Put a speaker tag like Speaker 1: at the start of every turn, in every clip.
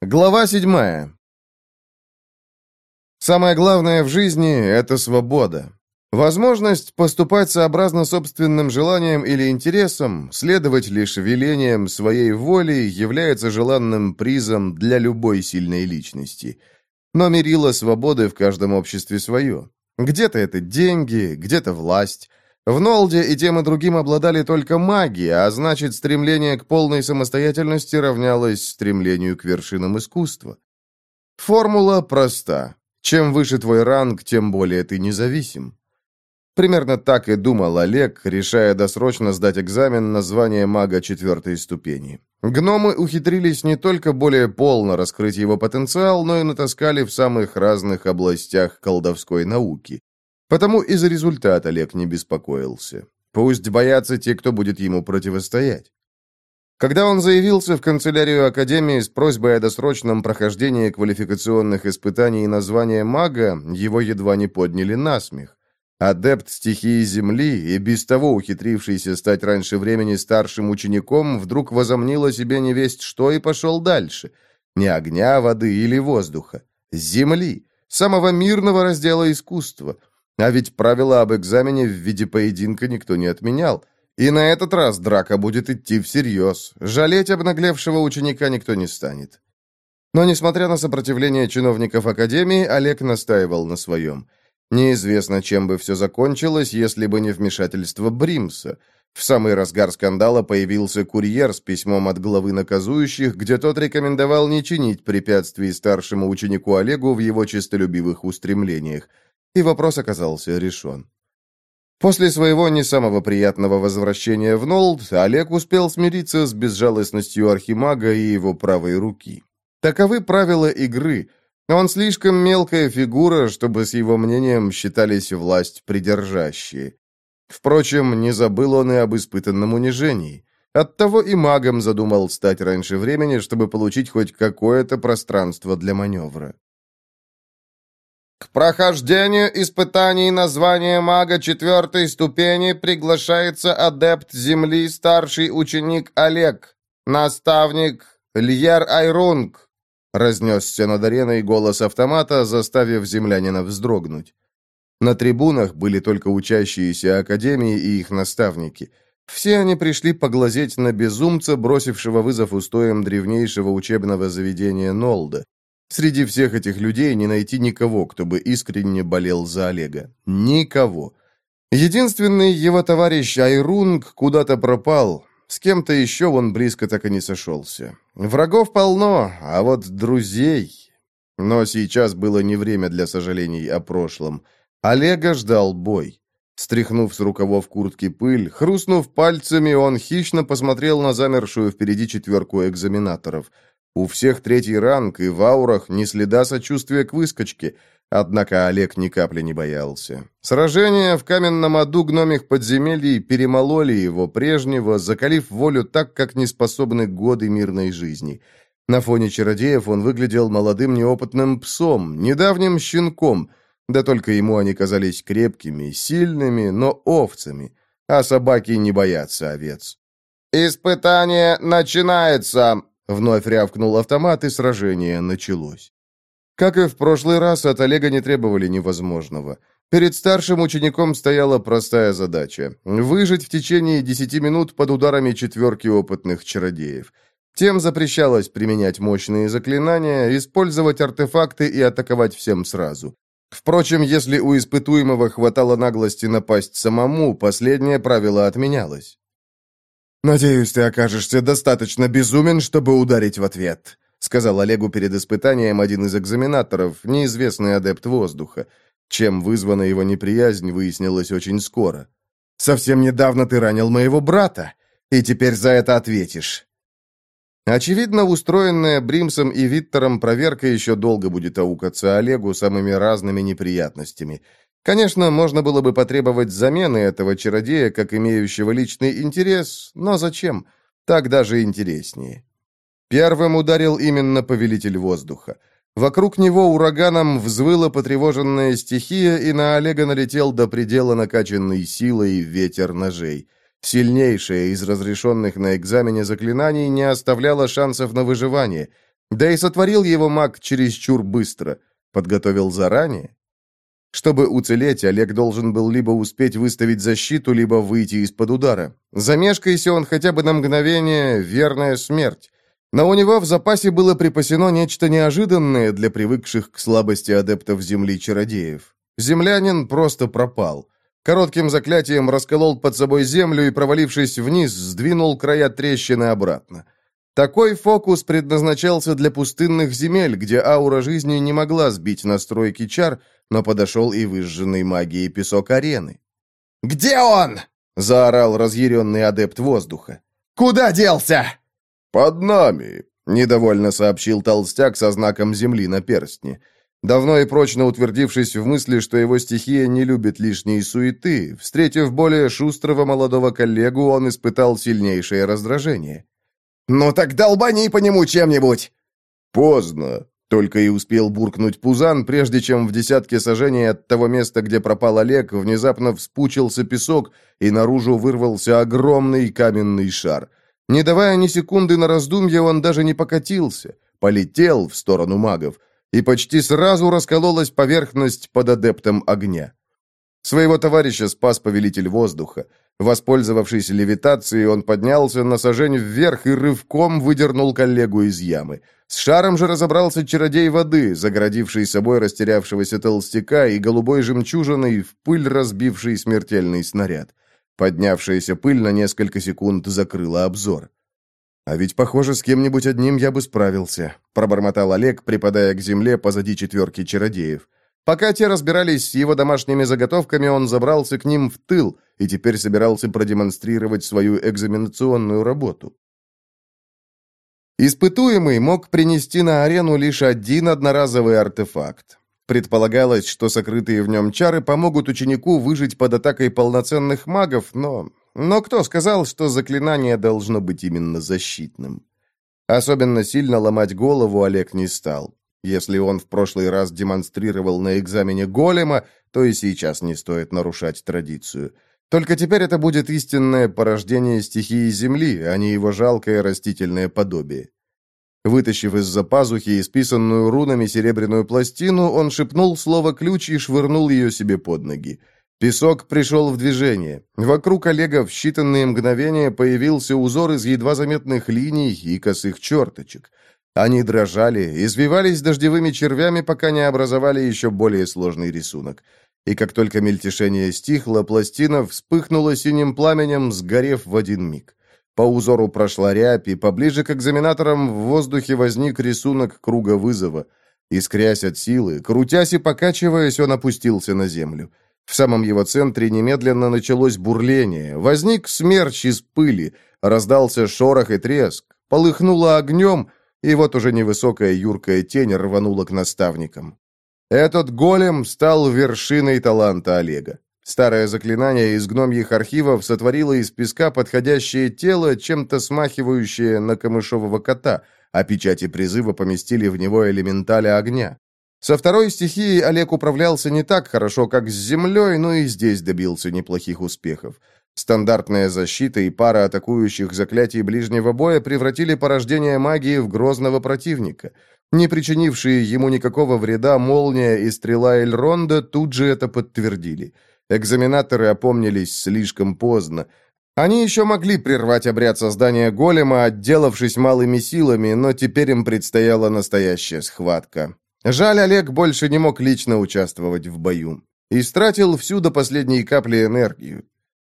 Speaker 1: Глава седьмая. Самое главное в жизни — это свобода. Возможность поступать сообразно собственным желаниям или интересам, следовать лишь велениям своей воли является желанным призом для любой сильной личности. Но мерило свободы в каждом обществе свое. Где-то это деньги, где-то власть, в Нолде и тем и другим обладали только маги, а значит, стремление к полной самостоятельности равнялось стремлению к вершинам искусства. Формула проста. Чем выше твой ранг, тем более ты независим. Примерно так и думал Олег, решая досрочно сдать экзамен на звание мага четвертой ступени. Гномы ухитрились не только более полно раскрыть его потенциал, но и натаскали в самых разных областях колдовской науки. Потому и за результат Олег не беспокоился. Пусть боятся те, кто будет ему противостоять. Когда он заявился в канцелярию Академии с просьбой о досрочном прохождении квалификационных испытаний на звание мага, его едва не подняли на смех. Адепт стихии Земли и без того ухитрившийся стать раньше времени старшим учеником вдруг возомнил о себе невесть что и пошел дальше. Не огня, воды или воздуха. Земли. Самого мирного раздела искусства. А ведь правила об экзамене в виде поединка никто не отменял. И на этот раз драка будет идти всерьез. Жалеть обнаглевшего ученика никто не станет. Но, несмотря на сопротивление чиновников Академии, Олег настаивал на своем. Неизвестно, чем бы все закончилось, если бы не вмешательство Бримса. В самый разгар скандала появился курьер с письмом от главы наказующих, где тот рекомендовал не чинить препятствий старшему ученику Олегу в его честолюбивых устремлениях и вопрос оказался решен. После своего не самого приятного возвращения в Нолд, Олег успел смириться с безжалостностью Архимага и его правой руки. Таковы правила игры. Он слишком мелкая фигура, чтобы с его мнением считались власть придержащие. Впрочем, не забыл он и об испытанном унижении. Оттого и магом задумал стать раньше времени, чтобы получить хоть какое-то пространство для маневра. К прохождению испытаний на звание мага четвертой ступени приглашается адепт Земли, старший ученик Олег, наставник Льер Айрунг, разнесся над ареной голос автомата, заставив землянина вздрогнуть. На трибунах были только учащиеся Академии и их наставники. Все они пришли поглазеть на безумца, бросившего вызов устоям древнейшего учебного заведения Нолда. Среди всех этих людей не найти никого, кто бы искренне болел за Олега. Никого. Единственный его товарищ Айрунг куда-то пропал. С кем-то еще он близко так и не сошелся. Врагов полно, а вот друзей... Но сейчас было не время для сожалений о прошлом. Олега ждал бой. Стряхнув с рукавов куртки пыль, хрустнув пальцами, он хищно посмотрел на замершую впереди четверку экзаменаторов – у всех третий ранг, и в аурах ни следа сочувствия к выскочке. Однако Олег ни капли не боялся. Сражения в каменном аду гномих подземелий перемололи его прежнего, закалив волю так, как не способны годы мирной жизни. На фоне чародеев он выглядел молодым неопытным псом, недавним щенком, да только ему они казались крепкими, сильными, но овцами, а собаки не боятся овец. «Испытание начинается!» Вновь рявкнул автомат, и сражение началось. Как и в прошлый раз, от Олега не требовали невозможного. Перед старшим учеником стояла простая задача – выжить в течение десяти минут под ударами четверки опытных чародеев. Тем запрещалось применять мощные заклинания, использовать артефакты и атаковать всем сразу. Впрочем, если у испытуемого хватало наглости напасть самому, последнее правило отменялось. «Надеюсь, ты окажешься достаточно безумен, чтобы ударить в ответ», сказал Олегу перед испытанием один из экзаменаторов, неизвестный адепт воздуха. Чем вызвана его неприязнь, выяснилось очень скоро. «Совсем недавно ты ранил моего брата, и теперь за это ответишь». Очевидно, устроенная Бримсом и Виттером проверка еще долго будет аукаться Олегу самыми разными неприятностями. Конечно, можно было бы потребовать замены этого чародея, как имеющего личный интерес, но зачем? Так даже интереснее. Первым ударил именно повелитель воздуха. Вокруг него ураганом взвыла потревоженная стихия, и на Олега налетел до предела накачанной силой ветер ножей. Сильнейшее из разрешенных на экзамене заклинаний не оставляло шансов на выживание. Да и сотворил его маг чересчур быстро. Подготовил заранее. Чтобы уцелеть, Олег должен был либо успеть выставить защиту, либо выйти из-под удара. Замешкайся он хотя бы на мгновение, верная смерть. Но у него в запасе было припасено нечто неожиданное для привыкших к слабости адептов земли чародеев. Землянин просто пропал. Коротким заклятием расколол под собой землю и, провалившись вниз, сдвинул края трещины обратно. Такой фокус предназначался для пустынных земель, где аура жизни не могла сбить настройки чар, но подошел и выжженный магией песок арены.
Speaker 2: «Где он?» — заорал разъяренный адепт воздуха. «Куда делся?»
Speaker 1: «Под нами», — недовольно сообщил толстяк со знаком земли на перстне. Давно и прочно утвердившись в мысли, что его стихия не любит лишней суеты, встретив более шустрого молодого коллегу, он испытал сильнейшее раздражение.
Speaker 2: «Ну так долбани по нему чем-нибудь!»
Speaker 1: «Поздно», — только и успел буркнуть Пузан, прежде чем в десятке сажений от того места, где пропал Олег, внезапно вспучился песок, и наружу вырвался огромный каменный шар. Не давая ни секунды на раздумье, он даже не покатился, полетел в сторону магов — и почти сразу раскололась поверхность под адептом огня. Своего товарища спас повелитель воздуха. Воспользовавшись левитацией, он поднялся на сажень вверх и рывком выдернул коллегу из ямы. С шаром же разобрался чародей воды, заградивший собой растерявшегося толстяка и голубой жемчужиной в пыль разбивший смертельный снаряд. Поднявшаяся пыль на несколько секунд закрыла обзор. «А ведь, похоже, с кем-нибудь одним я бы справился», — пробормотал Олег, припадая к земле позади четверки чародеев. Пока те разбирались с его домашними заготовками, он забрался к ним в тыл и теперь собирался продемонстрировать свою экзаменационную работу. Испытуемый мог принести на арену лишь один одноразовый артефакт. Предполагалось, что сокрытые в нем чары помогут ученику выжить под атакой полноценных магов, но но кто сказал, что заклинание должно быть именно защитным? Особенно сильно ломать голову Олег не стал. Если он в прошлый раз демонстрировал на экзамене голема, то и сейчас не стоит нарушать традицию. Только теперь это будет истинное порождение стихии Земли, а не его жалкое растительное подобие. Вытащив из-за пазухи исписанную рунами серебряную пластину, он шепнул слово «ключ» и швырнул ее себе под ноги. Песок пришел в движение. Вокруг Олега в считанные мгновения появился узор из едва заметных линий и косых черточек. Они дрожали, извивались дождевыми червями, пока не образовали еще более сложный рисунок. И как только мельтешение стихло, пластина вспыхнула синим пламенем, сгорев в один миг. По узору прошла рябь, и поближе к экзаменаторам в воздухе возник рисунок круга вызова. Искрясь от силы, крутясь и покачиваясь, он опустился на землю. В самом его центре немедленно началось бурление. Возник смерч из пыли, раздался шорох и треск, полыхнуло огнем, и вот уже невысокая юркая тень рванула к наставникам. Этот голем стал вершиной таланта Олега. Старое заклинание из гномьих архивов сотворило из песка подходящее тело, чем-то смахивающее на камышового кота, а печати призыва поместили в него элементаля огня. Со второй стихией Олег управлялся не так хорошо, как с землей, но и здесь добился неплохих успехов. Стандартная защита и пара атакующих заклятий ближнего боя превратили порождение магии в грозного противника. Не причинившие ему никакого вреда молния и стрела Эльронда тут же это подтвердили. Экзаменаторы опомнились слишком поздно. Они еще могли прервать обряд создания голема, отделавшись малыми силами, но теперь им предстояла настоящая схватка. Жаль, Олег больше не мог лично участвовать в бою. Истратил всю до последней капли энергию.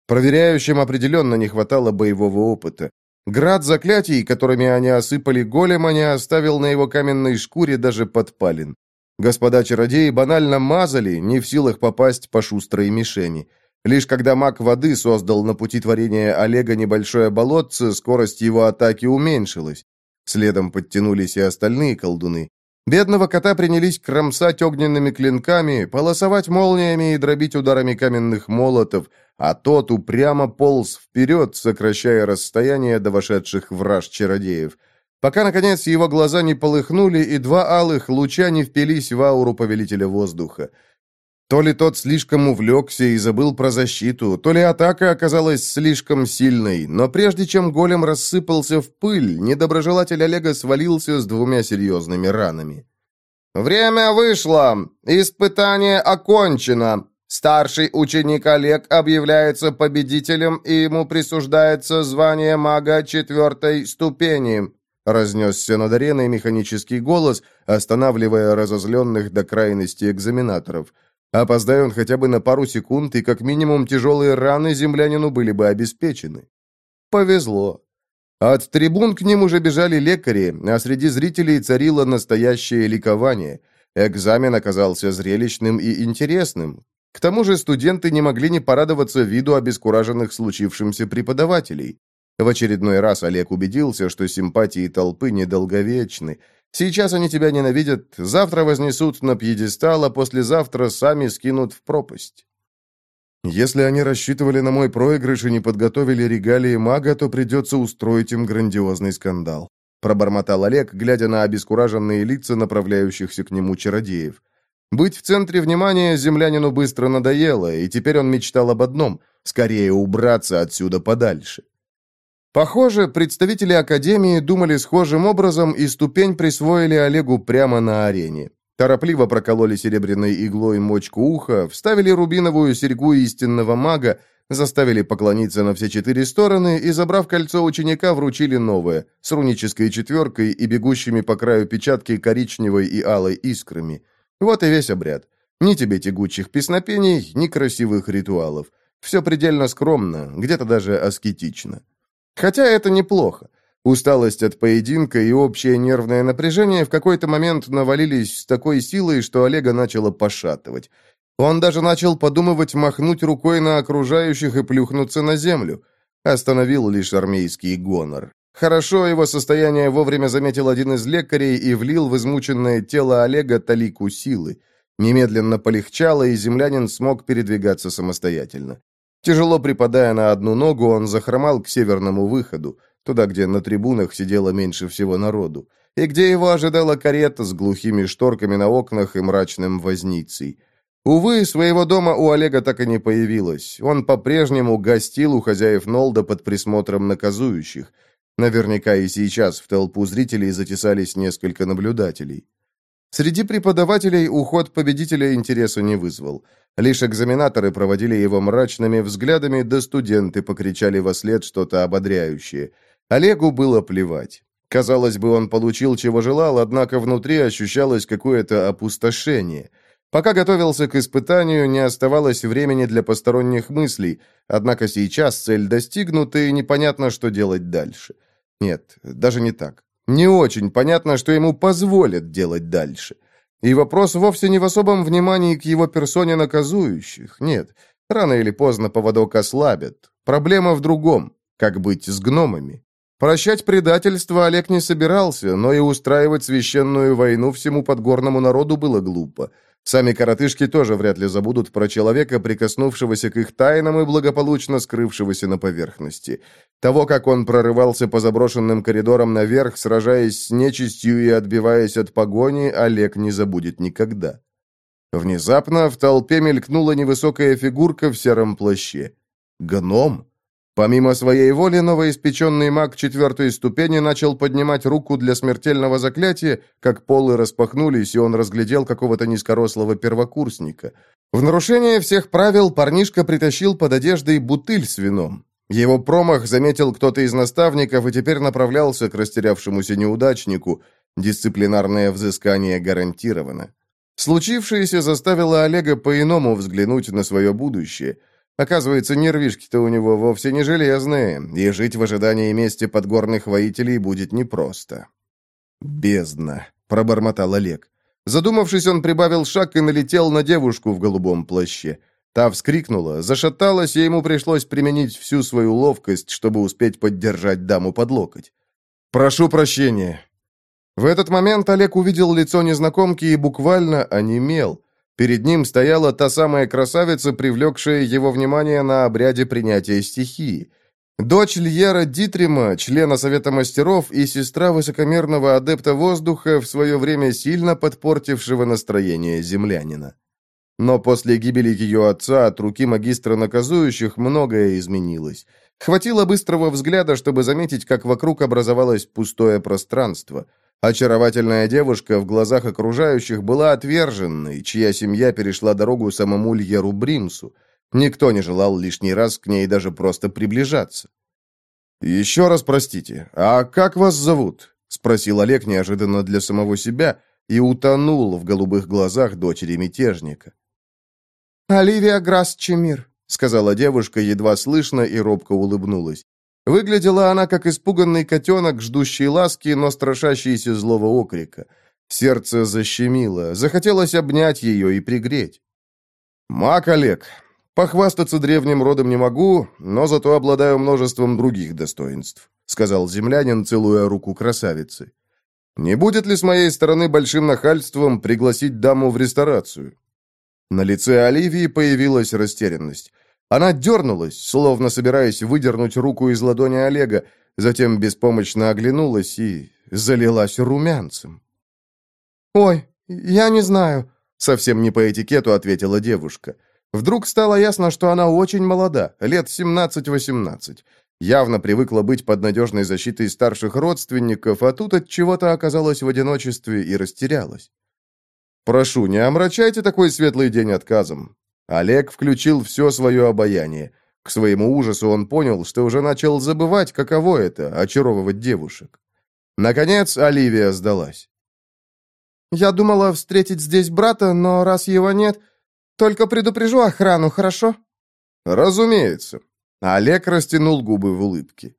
Speaker 1: Проверяющим определенно не хватало боевого опыта. Град заклятий, которыми они осыпали голема, не оставил на его каменной шкуре даже подпалин. Господа чародеи банально мазали, не в силах попасть по шустрой мишени. Лишь когда маг воды создал на пути творения Олега небольшое болотце, скорость его атаки уменьшилась. Следом подтянулись и остальные колдуны. Бедного кота принялись кромсать огненными клинками, полосовать молниями и дробить ударами каменных молотов, а тот упрямо полз вперед, сокращая расстояние до вошедших враж чародеев. Пока, наконец, его глаза не полыхнули, и два алых луча не впились в ауру повелителя воздуха. То ли тот слишком увлекся и забыл про защиту, то ли атака оказалась слишком сильной, но прежде чем голем рассыпался в пыль, недоброжелатель Олега свалился с двумя серьезными ранами. «Время вышло! Испытание окончено! Старший ученик Олег объявляется победителем, и ему присуждается звание мага четвертой ступени», разнесся над ареной механический голос, останавливая разозленных до крайности экзаменаторов. Опоздай он хотя бы на пару секунд, и как минимум тяжелые раны землянину были бы обеспечены. Повезло. От трибун к ним уже бежали лекари, а среди зрителей царило настоящее ликование. Экзамен оказался зрелищным и интересным. К тому же студенты не могли не порадоваться виду обескураженных случившимся преподавателей. В очередной раз Олег убедился, что симпатии толпы недолговечны. Сейчас они тебя ненавидят, завтра вознесут на пьедестал, а послезавтра сами скинут в пропасть. Если они рассчитывали на мой проигрыш и не подготовили регалии мага, то придется устроить им грандиозный скандал. Пробормотал Олег, глядя на обескураженные лица направляющихся к нему чародеев. Быть в центре внимания землянину быстро надоело, и теперь он мечтал об одном — скорее убраться отсюда подальше. Похоже, представители Академии думали схожим образом и ступень присвоили Олегу прямо на арене. Торопливо прокололи серебряной иглой мочку уха, вставили рубиновую серьгу истинного мага, заставили поклониться на все четыре стороны и, забрав кольцо ученика, вручили новое, с рунической четверкой и бегущими по краю печатки коричневой и алой искрами. Вот и весь обряд. Ни тебе тягучих песнопений, ни красивых ритуалов. Все предельно скромно, где-то даже аскетично. Хотя это неплохо. Усталость от поединка и общее нервное напряжение в какой-то момент навалились с такой силой, что Олега начало пошатывать. Он даже начал подумывать махнуть рукой на окружающих и плюхнуться на землю. Остановил лишь армейский гонор. Хорошо его состояние вовремя заметил один из лекарей и влил в измученное тело Олега талику силы. Немедленно полегчало, и землянин смог передвигаться самостоятельно. Тяжело припадая на одну ногу, он захромал к северному выходу, туда, где на трибунах сидело меньше всего народу, и где его ожидала карета с глухими шторками на окнах и мрачным возницей. Увы, своего дома у Олега так и не появилось. Он по-прежнему гостил у хозяев Нолда под присмотром наказующих. Наверняка и сейчас в толпу зрителей затесались несколько наблюдателей. Среди преподавателей уход победителя интереса не вызвал. Лишь экзаменаторы проводили его мрачными взглядами, да студенты покричали во след что-то ободряющее. Олегу было плевать. Казалось бы, он получил, чего желал, однако внутри ощущалось какое-то опустошение. Пока готовился к испытанию, не оставалось времени для посторонних мыслей, однако сейчас цель достигнута, и непонятно, что делать дальше. Нет, даже не так. Не очень понятно, что ему позволят делать дальше. И вопрос вовсе не в особом внимании к его персоне наказующих. Нет, рано или поздно поводок ослабят. Проблема в другом. Как быть с гномами? Прощать предательство Олег не собирался, но и устраивать священную войну всему подгорному народу было глупо. Сами коротышки тоже вряд ли забудут про человека, прикоснувшегося к их тайнам и благополучно скрывшегося на поверхности. Того, как он прорывался по заброшенным коридорам наверх, сражаясь с нечистью и отбиваясь от погони, Олег не забудет никогда. Внезапно в толпе мелькнула невысокая фигурка в сером плаще. Гном? Помимо своей воли, новоиспеченный маг четвертой ступени начал поднимать руку для смертельного заклятия, как полы распахнулись, и он разглядел какого-то низкорослого первокурсника. В нарушение всех правил парнишка притащил под одеждой бутыль с вином. Его промах заметил кто-то из наставников и теперь направлялся к растерявшемуся неудачнику. Дисциплинарное взыскание гарантировано. Случившееся заставило Олега по-иному взглянуть на свое будущее – Оказывается, нервишки-то у него вовсе не железные, и жить в ожидании мести подгорных воителей будет непросто. «Бездна», — пробормотал Олег. Задумавшись, он прибавил шаг и налетел на девушку в голубом плаще. Та вскрикнула, зашаталась, и ему пришлось применить всю свою ловкость, чтобы успеть поддержать даму под локоть. «Прошу прощения». В этот момент Олег увидел лицо незнакомки и буквально онемел. Перед ним стояла та самая красавица, привлекшая его внимание на обряде принятия стихии. Дочь Льера Дитрима, члена Совета мастеров и сестра высокомерного адепта воздуха, в свое время сильно подпортившего настроение землянина. Но после гибели ее отца от руки магистра наказующих многое изменилось. Хватило быстрого взгляда, чтобы заметить, как вокруг образовалось пустое пространство. Очаровательная девушка в глазах окружающих была отверженной, чья семья перешла дорогу самому Льеру Бримсу. Никто не желал лишний раз к ней даже просто приближаться. «Еще раз простите, а как вас зовут?» — спросил Олег неожиданно для самого себя и утонул в голубых глазах дочери мятежника.
Speaker 3: «Оливия Грасс-Чемир», —
Speaker 1: сказала девушка, едва слышно и робко улыбнулась. Выглядела она, как испуганный котенок, ждущий ласки, но страшащийся злого окрика. Сердце защемило, захотелось обнять ее и пригреть. «Маг Олег, похвастаться древним родом не могу, но зато обладаю множеством других достоинств», сказал землянин, целуя руку красавицы. «Не будет ли с моей стороны большим нахальством пригласить даму в ресторацию?» На лице Оливии появилась растерянность. Она дернулась, словно собираясь выдернуть руку из ладони Олега, затем беспомощно оглянулась и залилась румянцем.
Speaker 3: «Ой, я не знаю», —
Speaker 1: совсем не по этикету ответила девушка. Вдруг стало ясно, что она очень молода, лет 17-18. Явно привыкла быть под надежной защитой старших родственников, а тут от чего-то оказалась в одиночестве и растерялась. Прошу, не омрачайте такой светлый день отказом. Олег включил все свое обаяние. К своему ужасу он понял, что уже начал забывать, каково это — очаровывать девушек. Наконец Оливия сдалась.
Speaker 3: «Я думала встретить здесь брата, но раз его нет, только предупрежу охрану, хорошо?»
Speaker 1: «Разумеется». Олег растянул губы в улыбке.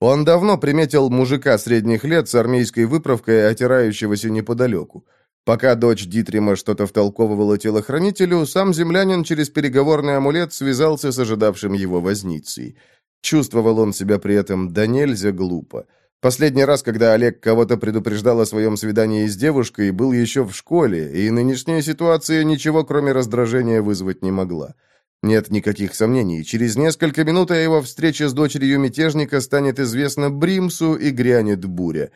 Speaker 1: Он давно приметил мужика средних лет с армейской выправкой, отирающегося неподалеку. Пока дочь Дитрима что-то втолковывала телохранителю, сам землянин через переговорный амулет связался с ожидавшим его возницей. Чувствовал он себя при этом да нельзя глупо. Последний раз, когда Олег кого-то предупреждал о своем свидании с девушкой, был еще в школе, и нынешняя ситуация ничего, кроме раздражения, вызвать не могла. Нет никаких сомнений, через несколько минут о его встрече с дочерью мятежника станет известно Бримсу и грянет буря.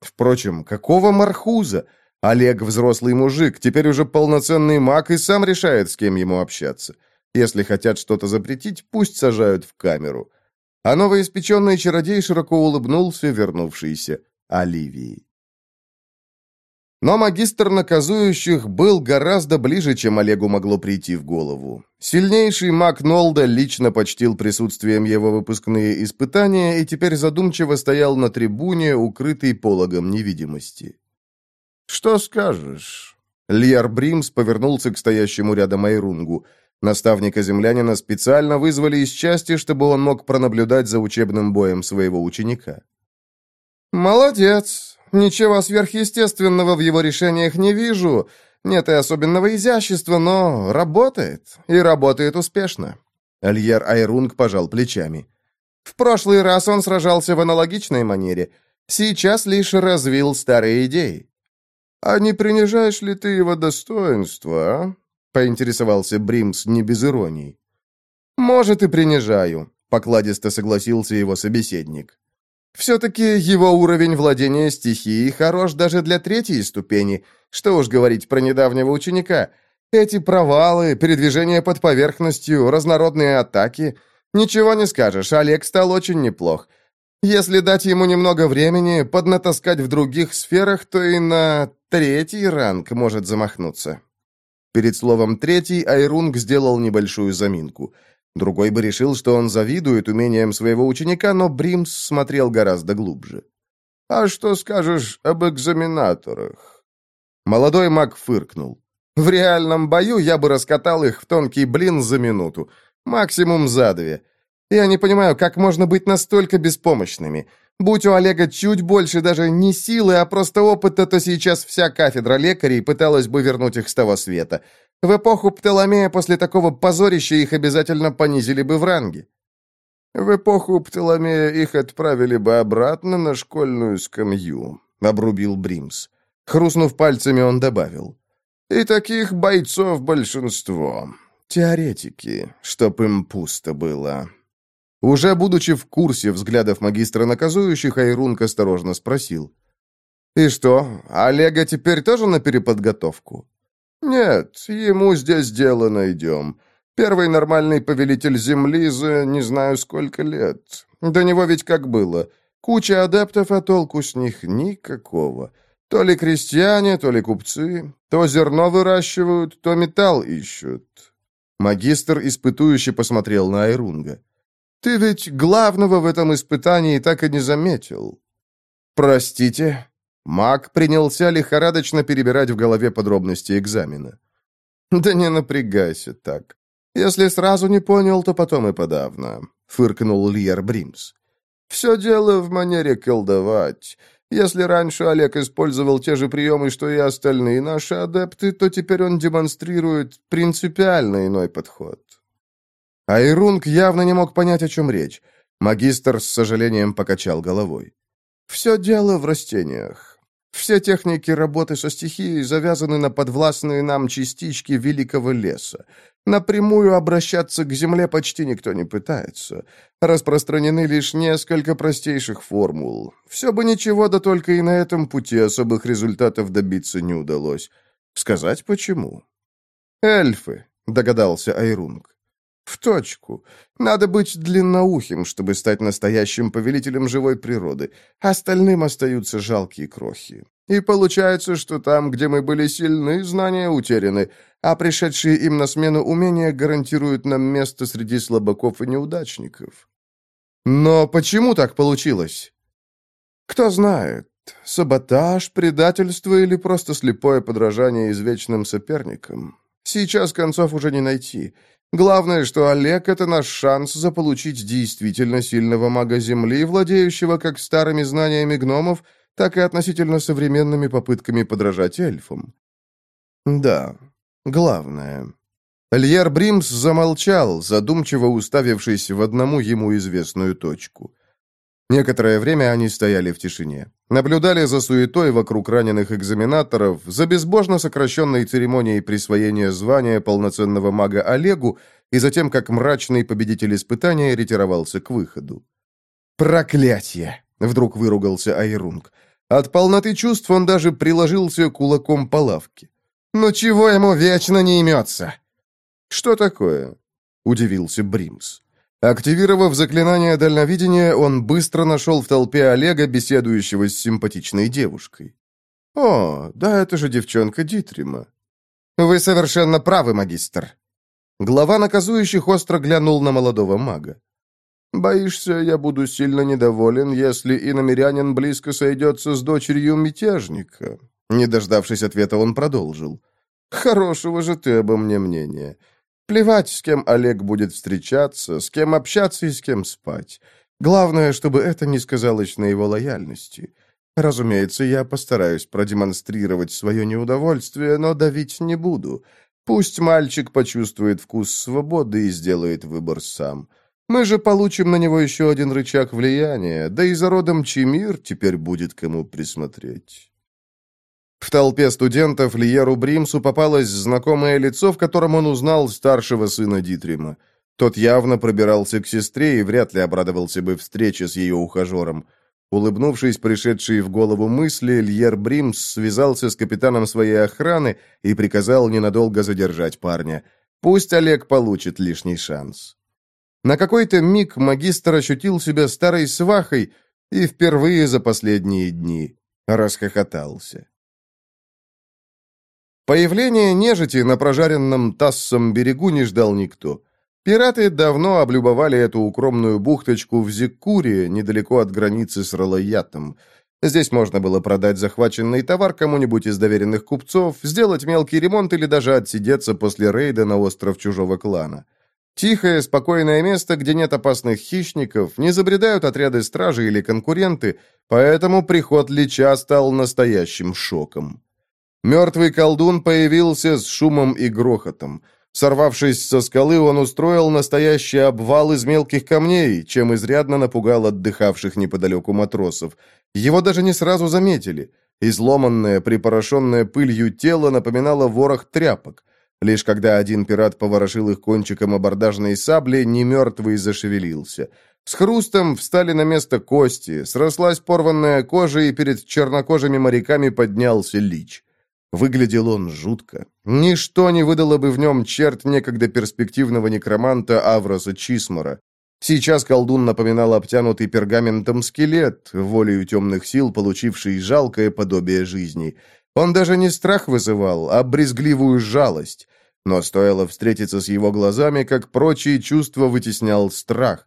Speaker 1: Впрочем, какого мархуза? Олег взрослый мужик, теперь уже полноценный маг и сам решает, с кем ему общаться. Если хотят что-то запретить, пусть сажают в камеру. А новоиспеченный чародей широко улыбнулся вернувшийся Оливии. Но магистр наказующих был гораздо ближе, чем Олегу могло прийти в голову. Сильнейший маг Нолда лично почтил присутствием его выпускные испытания и теперь задумчиво стоял на трибуне, укрытый пологом невидимости.
Speaker 2: «Что скажешь?»
Speaker 1: Льяр Бримс повернулся к стоящему рядом Айрунгу. Наставника землянина специально вызвали из части, чтобы он мог пронаблюдать за учебным боем своего ученика.
Speaker 3: «Молодец! Ничего сверхъестественного в его решениях не вижу. Нет и особенного изящества, но работает. И работает успешно».
Speaker 1: Альер Айрунг пожал плечами.
Speaker 3: «В прошлый раз он сражался в аналогичной манере. Сейчас лишь развил старые идеи.
Speaker 2: «А не принижаешь ли ты его достоинство, а?» — поинтересовался Бримс не без иронии.
Speaker 3: «Может, и принижаю», — покладисто согласился его собеседник. «Все-таки его уровень владения стихией хорош даже для третьей ступени. Что уж говорить про недавнего ученика. Эти провалы, передвижение под поверхностью, разнородные атаки. Ничего не скажешь, Олег стал очень неплох. Если дать ему немного времени, поднатаскать в других сферах, то и на третий ранг может замахнуться.
Speaker 1: Перед словом «третий» Айрунг сделал небольшую заминку. Другой бы решил, что он завидует умениям своего ученика, но Бримс смотрел гораздо глубже.
Speaker 2: «А что скажешь об экзаменаторах?»
Speaker 1: Молодой маг фыркнул.
Speaker 3: «В реальном бою я бы раскатал их в тонкий блин за минуту. Максимум за две. Я не понимаю, как можно быть настолько беспомощными. Будь у Олега чуть больше даже не силы, а просто опыта, то сейчас вся кафедра лекарей пыталась бы вернуть их с того света. В эпоху Птоломея после такого позорища их обязательно понизили бы в ранге.
Speaker 2: В эпоху Птоломея их отправили бы обратно на школьную скамью, обрубил Бримс. Хрустнув пальцами, он добавил. И таких бойцов большинство. Теоретики, чтоб им пусто было.
Speaker 1: Уже будучи в курсе взглядов магистра наказующих, Айрунг осторожно спросил.
Speaker 3: «И что, Олега теперь тоже на переподготовку?»
Speaker 2: «Нет, ему здесь дело найдем. Первый нормальный повелитель Земли за не знаю сколько лет. До него ведь как было. Куча адептов, а толку с них никакого. То ли крестьяне, то ли купцы. То зерно выращивают, то металл ищут».
Speaker 3: Магистр испытующе посмотрел на Айрунга.
Speaker 2: «Ты ведь главного в этом испытании так и не заметил».
Speaker 3: «Простите?» Маг принялся лихорадочно перебирать в голове подробности экзамена.
Speaker 2: «Да не напрягайся так. Если сразу не понял, то потом и подавно», — фыркнул Льер Бримс. «Все дело в манере колдовать. Если раньше Олег использовал те же приемы, что и остальные наши адепты, то теперь он демонстрирует принципиально иной подход».
Speaker 3: Айрунг явно не мог понять, о чем речь. Магистр с сожалением покачал головой.
Speaker 2: «Все дело в растениях. Все техники работы со стихией завязаны на подвластные нам частички великого леса. Напрямую обращаться к земле почти никто не пытается. Распространены лишь несколько простейших формул. Все бы ничего, да только и на этом пути особых результатов добиться не удалось. Сказать почему?
Speaker 3: «Эльфы», — догадался Айрунг.
Speaker 2: В точку. Надо быть длинноухим, чтобы стать настоящим повелителем живой природы. Остальным остаются жалкие крохи. И получается, что там, где мы были сильны, знания утеряны, а пришедшие им на смену умения гарантируют нам место среди слабаков и неудачников.
Speaker 3: Но почему так получилось?
Speaker 2: Кто знает. Саботаж, предательство или просто слепое подражание извечным соперникам. Сейчас концов уже не найти. Главное, что Олег — это наш шанс заполучить действительно сильного мага Земли, владеющего как старыми знаниями гномов, так и относительно современными попытками подражать эльфам.
Speaker 3: Да, главное. Льер Бримс замолчал, задумчиво уставившись в одному ему известную точку. Некоторое время они стояли в тишине. Наблюдали за суетой вокруг раненых экзаменаторов, за безбожно сокращенной церемонией присвоения звания полноценного мага Олегу и затем, как мрачный победитель испытания ретировался к выходу. «Проклятье!» — вдруг выругался Айрунг. От полноты чувств он даже приложился кулаком по лавке. «Ну чего ему вечно не имется?»
Speaker 2: «Что такое?» — удивился Бримс.
Speaker 3: Активировав заклинание дальновидения, он быстро нашел в толпе Олега, беседующего с симпатичной девушкой.
Speaker 2: «О, да это же девчонка Дитрима».
Speaker 3: «Вы совершенно правы, магистр». Глава наказующих остро глянул на молодого мага.
Speaker 2: «Боишься, я буду сильно недоволен, если иномерянин близко сойдется с дочерью мятежника?»
Speaker 3: Не дождавшись ответа, он продолжил.
Speaker 2: «Хорошего же ты обо мне мнения. Плевать, с кем Олег будет встречаться, с кем общаться и с кем спать. Главное, чтобы это не сказалось на его лояльности. Разумеется, я постараюсь продемонстрировать свое неудовольствие, но давить не буду. Пусть мальчик почувствует вкус свободы и сделает выбор сам. Мы же получим на него еще один рычаг влияния, да и за родом Чимир теперь будет кому присмотреть.
Speaker 3: В толпе студентов Лиеру Бримсу попалось знакомое лицо, в котором он узнал старшего сына Дитрима. Тот явно пробирался к сестре и вряд ли обрадовался бы встрече с ее ухажером. Улыбнувшись пришедшей в голову мысли, Льер Бримс связался с капитаном своей охраны и приказал ненадолго задержать парня. Пусть Олег получит лишний шанс. На какой-то миг магистр ощутил себя старой свахой и впервые за последние дни расхохотался. Появление нежити на прожаренном Тассом берегу не ждал никто. Пираты давно облюбовали эту укромную бухточку в Зиккуре, недалеко от границы с Ралаятом. Здесь можно было продать захваченный товар кому-нибудь из доверенных купцов, сделать мелкий ремонт или даже отсидеться после рейда на остров чужого клана. Тихое, спокойное место, где нет опасных хищников, не забредают отряды стражи или конкуренты, поэтому приход Лича стал настоящим шоком. Мертвый колдун появился с шумом и грохотом. Сорвавшись со скалы, он устроил настоящий обвал из мелких камней, чем изрядно напугал отдыхавших неподалеку матросов. Его даже не сразу заметили. Изломанное, припорошенное пылью тело напоминало ворох тряпок. Лишь когда один пират поворошил их кончиком абордажной сабли, немертвый зашевелился. С хрустом встали на место кости, срослась порванная кожа, и перед чернокожими моряками поднялся лич.
Speaker 1: Выглядел он жутко. Ничто не выдало бы в нем черт некогда перспективного некроманта Авроса Чисмора. Сейчас колдун напоминал обтянутый пергаментом скелет, волею темных сил, получивший жалкое подобие жизни. Он даже не страх вызывал, а брезгливую жалость. Но стоило встретиться с его глазами, как прочие чувства вытеснял страх.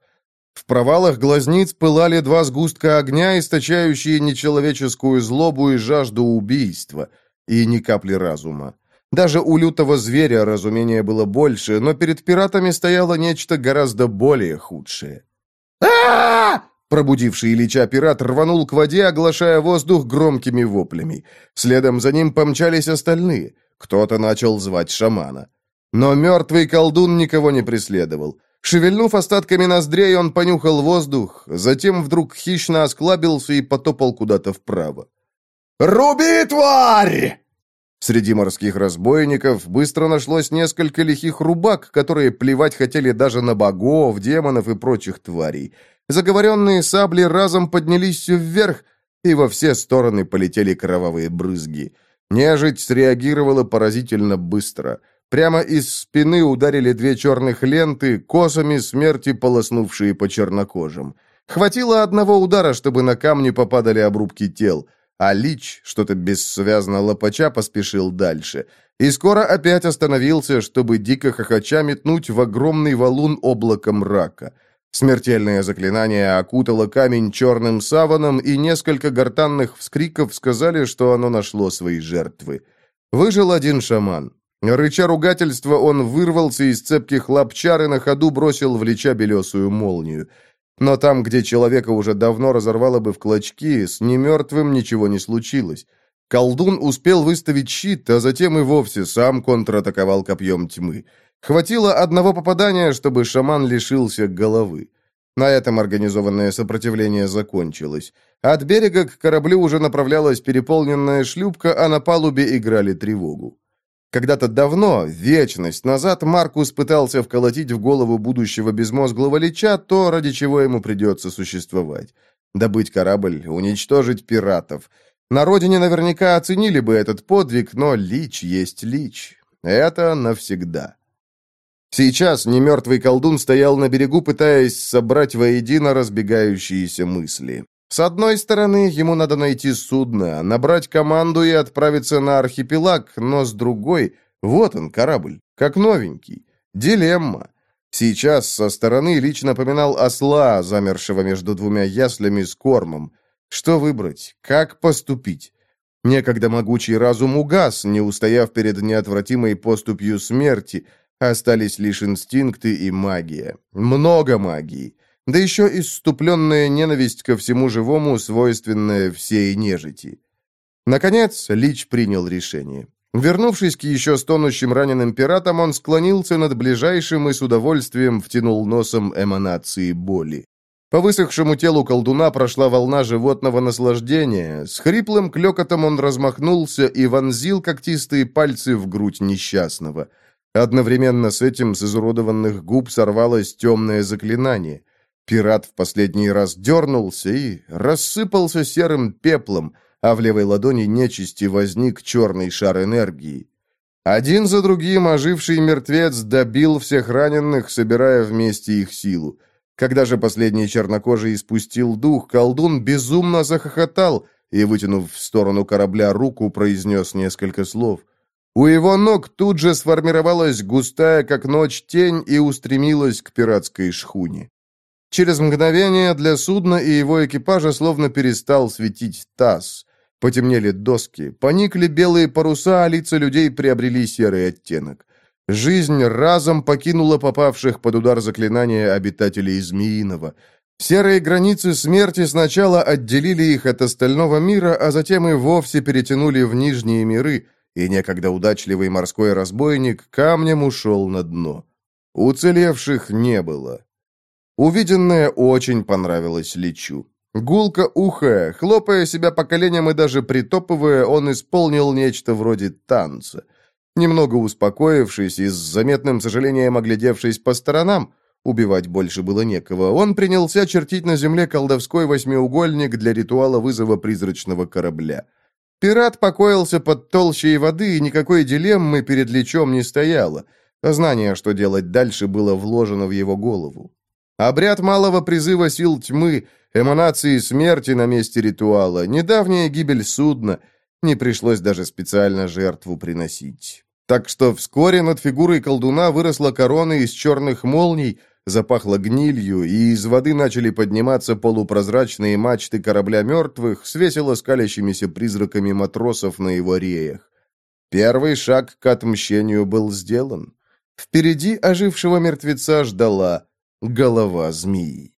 Speaker 1: В провалах глазниц пылали два сгустка огня, источающие нечеловеческую злобу и жажду убийства, и ни капли разума. Даже у лютого зверя разумения было больше, но перед пиратами стояло нечто гораздо более худшее. а Пробудивший Ильича пират рванул к воде, оглашая воздух громкими воплями. Следом за ним помчались остальные. Кто-то начал звать шамана. Но мертвый колдун никого не преследовал. Шевельнув остатками ноздрей, он понюхал воздух, затем вдруг хищно осклабился и потопал куда-то вправо.
Speaker 3: «Руби, тварь!»
Speaker 1: Среди морских разбойников быстро нашлось несколько лихих рубак, которые плевать хотели даже на богов, демонов и прочих тварей. Заговоренные сабли разом поднялись вверх, и во все стороны полетели кровавые брызги. Нежить среагировала поразительно быстро — Прямо из спины ударили две черных ленты, косами смерти полоснувшие по чернокожим. Хватило одного удара, чтобы на камни попадали обрубки тел, а Лич, что-то бессвязно лопача, поспешил дальше. И скоро опять остановился, чтобы дико хохоча метнуть в огромный валун облаком рака. Смертельное заклинание окутало камень черным саваном, и несколько гортанных вскриков сказали, что оно нашло свои жертвы. Выжил один шаман. Рыча ругательства, он вырвался из цепких лап чар и на ходу бросил в Лича белесую молнию. Но там, где человека уже давно разорвало бы в клочки, с немертвым ничего не случилось. Колдун успел выставить щит, а затем и вовсе сам контратаковал копьем тьмы. Хватило одного попадания, чтобы шаман лишился головы. На этом организованное сопротивление закончилось. От берега к кораблю уже направлялась переполненная шлюпка, а на палубе играли тревогу. Когда-то давно, вечность назад, Маркус пытался вколотить в голову будущего безмозглого лича то, ради чего ему придется существовать. Добыть корабль, уничтожить пиратов. На родине наверняка оценили бы этот подвиг, но лич есть лич. Это навсегда. Сейчас немертвый колдун стоял на берегу, пытаясь собрать воедино разбегающиеся мысли. С одной стороны, ему надо найти судно, набрать команду и отправиться на архипелаг, но с другой, вот он, корабль, как новенький. Дилемма. Сейчас со стороны лично напоминал осла, замершего между двумя яслями с кормом. Что выбрать? Как поступить? Некогда могучий разум угас, не устояв перед неотвратимой поступью смерти. Остались лишь инстинкты и магия. Много магии да еще иступленная ненависть ко всему живому, свойственная всей нежити. Наконец, Лич принял решение. Вернувшись к еще стонущим раненым пиратам, он склонился над ближайшим и с удовольствием втянул носом эманации боли. По высохшему телу колдуна прошла волна животного наслаждения. С хриплым клёкотом он размахнулся и вонзил когтистые пальцы в грудь несчастного. Одновременно с этим с изуродованных губ сорвалось темное заклинание — Пират в последний раз дернулся и рассыпался серым пеплом, а в левой ладони нечисти возник черный шар энергии. Один за другим оживший мертвец добил всех раненых, собирая вместе их силу. Когда же последний чернокожий испустил дух, колдун безумно захохотал и, вытянув в сторону корабля руку, произнес несколько слов. У его ног тут же сформировалась густая, как ночь, тень и устремилась к пиратской шхуне. Через мгновение для судна и его экипажа словно перестал светить таз. Потемнели доски, поникли белые паруса, а лица людей приобрели серый оттенок. Жизнь разом покинула попавших под удар заклинания обитателей Змеиного. Серые границы смерти сначала отделили их от остального мира, а затем и вовсе перетянули в нижние миры, и некогда удачливый морской разбойник камнем ушел на дно. Уцелевших не было. Увиденное очень понравилось Личу. Гулко ухая, хлопая себя по коленям и даже притопывая, он исполнил нечто вроде танца. Немного успокоившись и с заметным сожалением оглядевшись по сторонам, убивать больше было некого, он принялся чертить на земле колдовской восьмиугольник для ритуала вызова призрачного корабля.
Speaker 3: Пират покоился под толщей воды, и никакой дилеммы перед Личом не стояло. Знание, что делать дальше, было вложено в его голову. Обряд малого призыва сил тьмы, эманации смерти на месте ритуала, недавняя гибель судна. Не пришлось даже специально жертву приносить. Так что вскоре над фигурой колдуна выросла корона из черных молний, запахло гнилью, и из воды начали подниматься полупрозрачные мачты корабля мертвых с скалящимися призраками матросов на его реях. Первый шаг к отмщению был сделан. Впереди ожившего мертвеца ждала голова змеи.